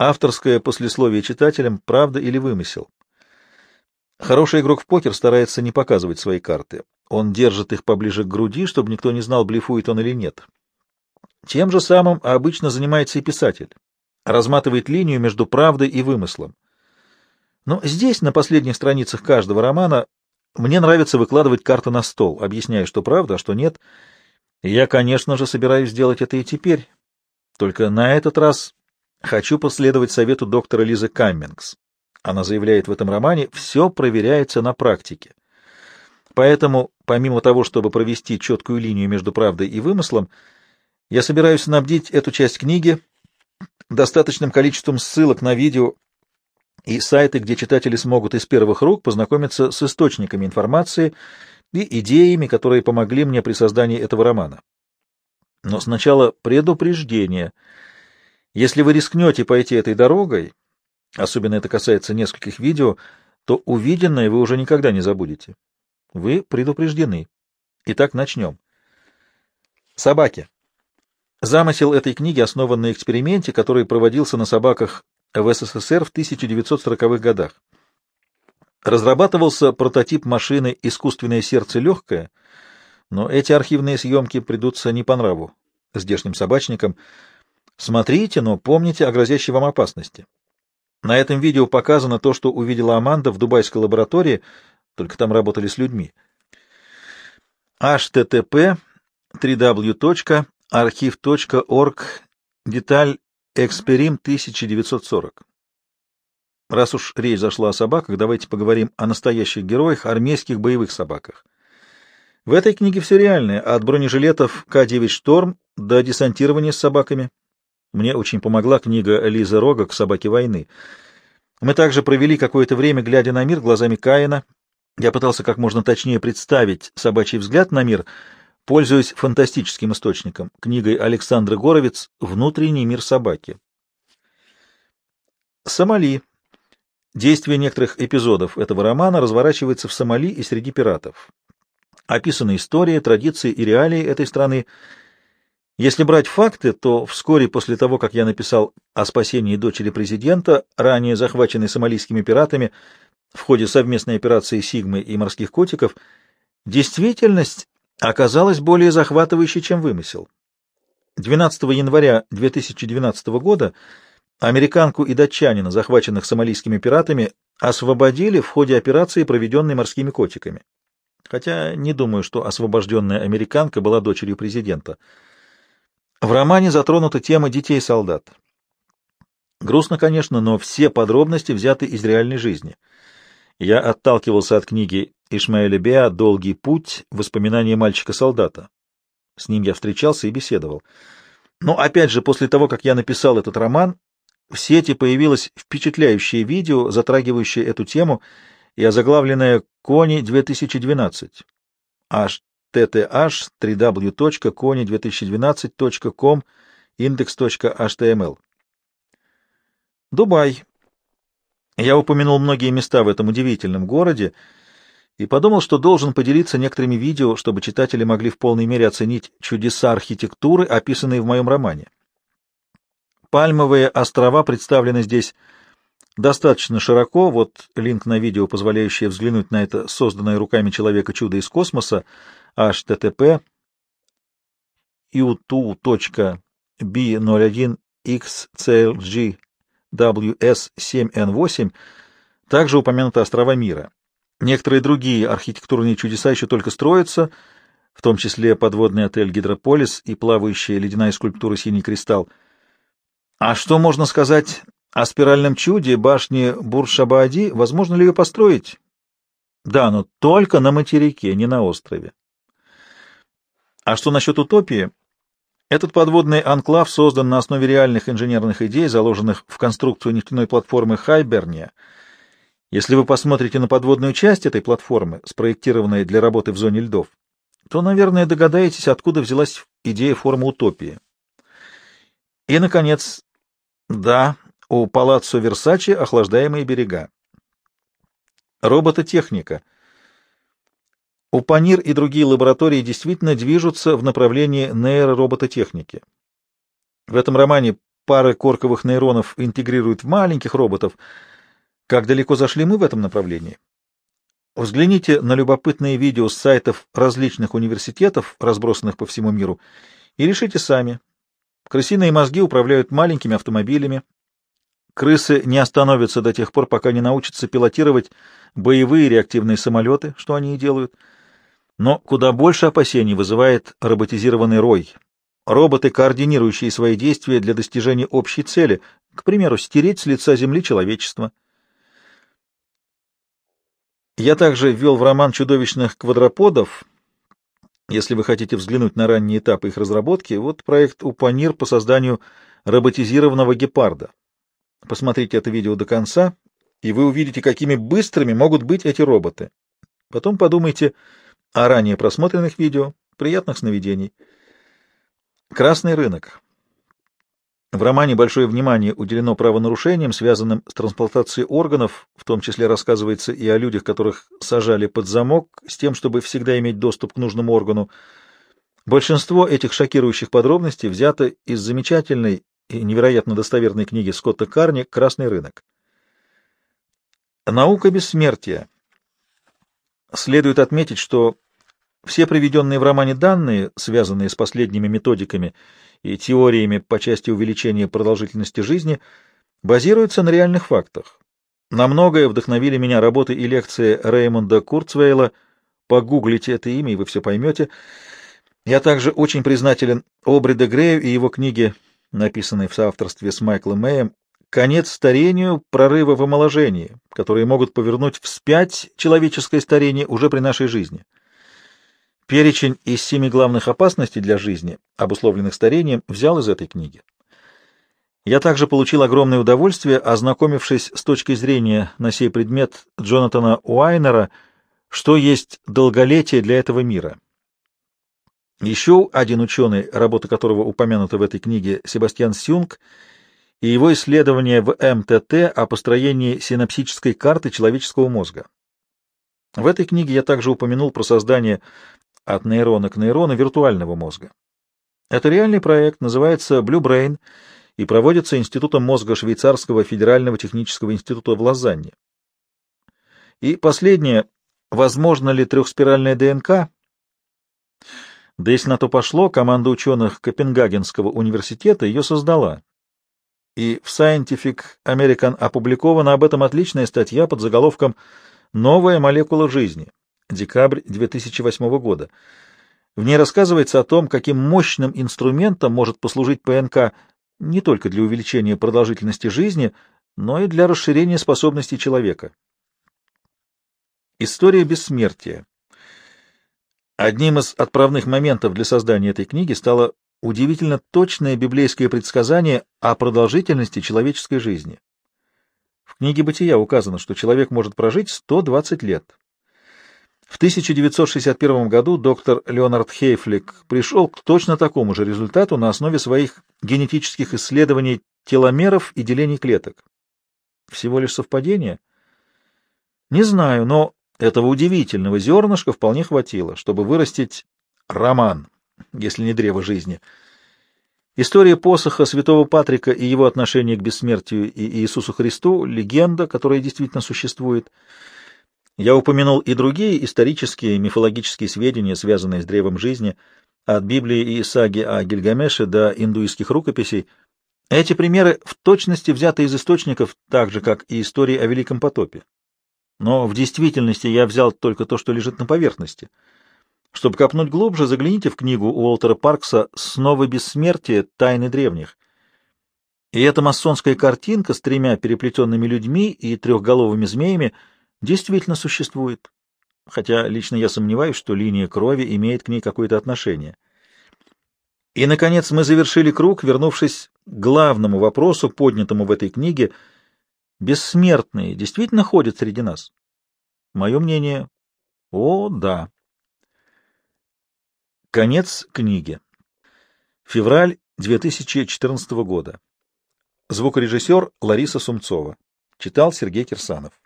Авторское послесловие читателям «Правда или вымысел». Хороший игрок в покер старается не показывать свои карты. Он держит их поближе к груди, чтобы никто не знал, блефует он или нет. Тем же самым обычно занимается и писатель. Разматывает линию между правдой и вымыслом. Но здесь, на последних страницах каждого романа, мне нравится выкладывать карты на стол, объясняя, что правда, а что нет. И я, конечно же, собираюсь сделать это и теперь. Только на этот раз хочу последовать совету доктора Лизы Каммингс. Она заявляет в этом романе, все проверяется на практике. Поэтому, помимо того, чтобы провести четкую линию между правдой и вымыслом, я собираюсь снабдить эту часть книги достаточным количеством ссылок на видео и сайты, где читатели смогут из первых рук познакомиться с источниками информации и идеями, которые помогли мне при создании этого романа. Но сначала предупреждение. Если вы рискнете пойти этой дорогой, особенно это касается нескольких видео, то увиденное вы уже никогда не забудете. Вы предупреждены. Итак, начнем. Собаки. Замысел этой книги основан на эксперименте, который проводился на собаках в СССР в 1940-х годах. Разрабатывался прототип машины «Искусственное сердце легкое», но эти архивные съемки придутся не по нраву здешним собачникам. Смотрите, но помните о грозящей вам опасности. На этом видео показано то, что увидела Аманда в дубайской лаборатории, только там работали с людьми. http www.archiv.org деталь Эксперим 1940. Раз уж речь зашла о собаках, давайте поговорим о настоящих героях, армейских боевых собаках. В этой книге все реальное, от бронежилетов К-9 «Шторм» до десантирования с собаками. Мне очень помогла книга Лизы Рога «К собаке войны». Мы также провели какое-то время, глядя на мир глазами Каина. Я пытался как можно точнее представить собачий взгляд на мир — Пользуясь фантастическим источником, книгой Александры Горовец «Внутренний мир собаки». Сомали. Действие некоторых эпизодов этого романа разворачивается в Сомали и среди пиратов. Описаны история, традиции и реалии этой страны. Если брать факты, то вскоре после того, как я написал о спасении дочери президента, ранее захваченной сомалийскими пиратами в ходе совместной операции «Сигмы» и «Морских котиков», действительность оказалась более захватывающей, чем вымысел. 12 января 2012 года американку и датчанина, захваченных сомалийскими пиратами, освободили в ходе операции, проведенной морскими котиками. Хотя не думаю, что освобожденная американка была дочерью президента. В романе затронута тема детей-солдат. Грустно, конечно, но все подробности взяты из реальной жизни. Я отталкивался от книги Ишмаэля Беа «Долгий путь. Воспоминания мальчика-солдата». С ним я встречался и беседовал. Но опять же, после того, как я написал этот роман, в сети появилось впечатляющее видео, затрагивающее эту тему и озаглавленное «Кони 2012». htth www.koni2012.com index.html Дубай. Я упомянул многие места в этом удивительном городе, и подумал, что должен поделиться некоторыми видео, чтобы читатели могли в полной мере оценить чудеса архитектуры, описанные в моем романе. Пальмовые острова представлены здесь достаточно широко, вот линк на видео, позволяющее взглянуть на это созданное руками человека чудо из космоса, http u2.b01xclgws7n8 также упомянуты острова мира. Некоторые другие архитектурные чудеса еще только строятся, в том числе подводный отель «Гидрополис» и плавающая ледяная скульптура «Синий кристалл». А что можно сказать о спиральном чуде башни Буршабаади? Возможно ли ее построить? Да, но только на материке, не на острове. А что насчет утопии? Этот подводный анклав создан на основе реальных инженерных идей, заложенных в конструкцию нефтяной платформы Хайберния — если вы посмотрите на подводную часть этой платформы, спроектированной для работы в зоне льдов, то, наверное, догадаетесь, откуда взялась идея формы утопии. И, наконец, да, у палаццо Версачи охлаждаемые берега. Робототехника. У и другие лаборатории действительно движутся в направлении нейроробототехники. В этом романе пары корковых нейронов интегрируют в маленьких роботов. Как далеко зашли мы в этом направлении? Взгляните на любопытные видео с сайтов различных университетов, разбросанных по всему миру, и решите сами. Крысиные мозги управляют маленькими автомобилями. Крысы не остановятся до тех пор, пока не научатся пилотировать боевые реактивные самолеты, что они и делают. Но куда больше опасений вызывает роботизированный рой. Роботы, координирующие свои действия для достижения общей цели, к примеру, стереть с лица Земли человечество. Я также ввел в роман чудовищных квадроподов. Если вы хотите взглянуть на ранние этапы их разработки, вот проект «Упанир» по созданию роботизированного гепарда. Посмотрите это видео до конца, и вы увидите, какими быстрыми могут быть эти роботы. Потом подумайте о ранее просмотренных видео. Приятных сновидений. Красный рынок. В романе большое внимание уделено правонарушениям, связанным с трансплантацией органов, в том числе рассказывается и о людях, которых сажали под замок, с тем, чтобы всегда иметь доступ к нужному органу. Большинство этих шокирующих подробностей взято из замечательной и невероятно достоверной книги Скотта Карни «Красный рынок». Наука бессмертия. Следует отметить, что все приведенные в романе данные, связанные с последними методиками и теориями по части увеличения продолжительности жизни, базируются на реальных фактах. На многое вдохновили меня работы и лекции Реймонда Курцвейла. Погуглите это имя, и вы все поймете. Я также очень признателен Обри де Грею и его книге, написанной в соавторстве с Майклом Мэем, «Конец старению, прорывы в омоложении», которые могут повернуть вспять человеческое старение уже при нашей жизни. Перечень из семи главных опасностей для жизни, обусловленных старением, взял из этой книги. Я также получил огромное удовольствие, ознакомившись с точки зрения на сей предмет Джонатана Уайнера, что есть долголетие для этого мира. Еще один ученый, работа которого упомянута в этой книге, Себастьян Сюнг, и его исследование в МТТ о построении синапсической карты человеческого мозга. В этой книге я также упомянул про создание от нейрона к нейрону виртуального мозга. Это реальный проект, называется Blue Brain и проводится Институтом мозга Швейцарского федерального технического института в Лозанне. И последнее, возможно ли трехспиральная ДНК? Да если на то пошло, команда ученых Копенгагенского университета ее создала. И в Scientific American опубликована об этом отличная статья под заголовком «Новая молекула жизни» декабрь 2008 года. В ней рассказывается о том, каким мощным инструментом может послужить ПНК не только для увеличения продолжительности жизни, но и для расширения способностей человека. История бессмертия. Одним из отправных моментов для создания этой книги стало удивительно точное библейское предсказание о продолжительности человеческой жизни. В книге «Бытия» указано, что человек может прожить 120 лет. В 1961 году доктор Леонард Хейфлик пришел к точно такому же результату на основе своих генетических исследований теломеров и делений клеток. Всего лишь совпадение? Не знаю, но этого удивительного зернышка вполне хватило, чтобы вырастить роман, если не древо жизни. История посоха святого Патрика и его отношение к бессмертию и Иисусу Христу — легенда, которая действительно существует — я упомянул и другие исторические и мифологические сведения, связанные с древом жизни, от Библии и саги о Гильгамеше до индуистских рукописей. Эти примеры в точности взяты из источников, так же, как и истории о Великом потопе. Но в действительности я взял только то, что лежит на поверхности. Чтобы копнуть глубже, загляните в книгу Уолтера Паркса «Снова бессмертие. Тайны древних». И эта масонская картинка с тремя переплетенными людьми и трехголовыми змеями — действительно существует, хотя лично я сомневаюсь, что линия крови имеет к ней какое-то отношение. И, наконец, мы завершили круг, вернувшись к главному вопросу, поднятому в этой книге. Бессмертные действительно ходят среди нас? Мое мнение — о, да. Конец книги. Февраль 2014 года. Звукорежиссер Лариса Сумцова. Читал Сергей Кирсанов.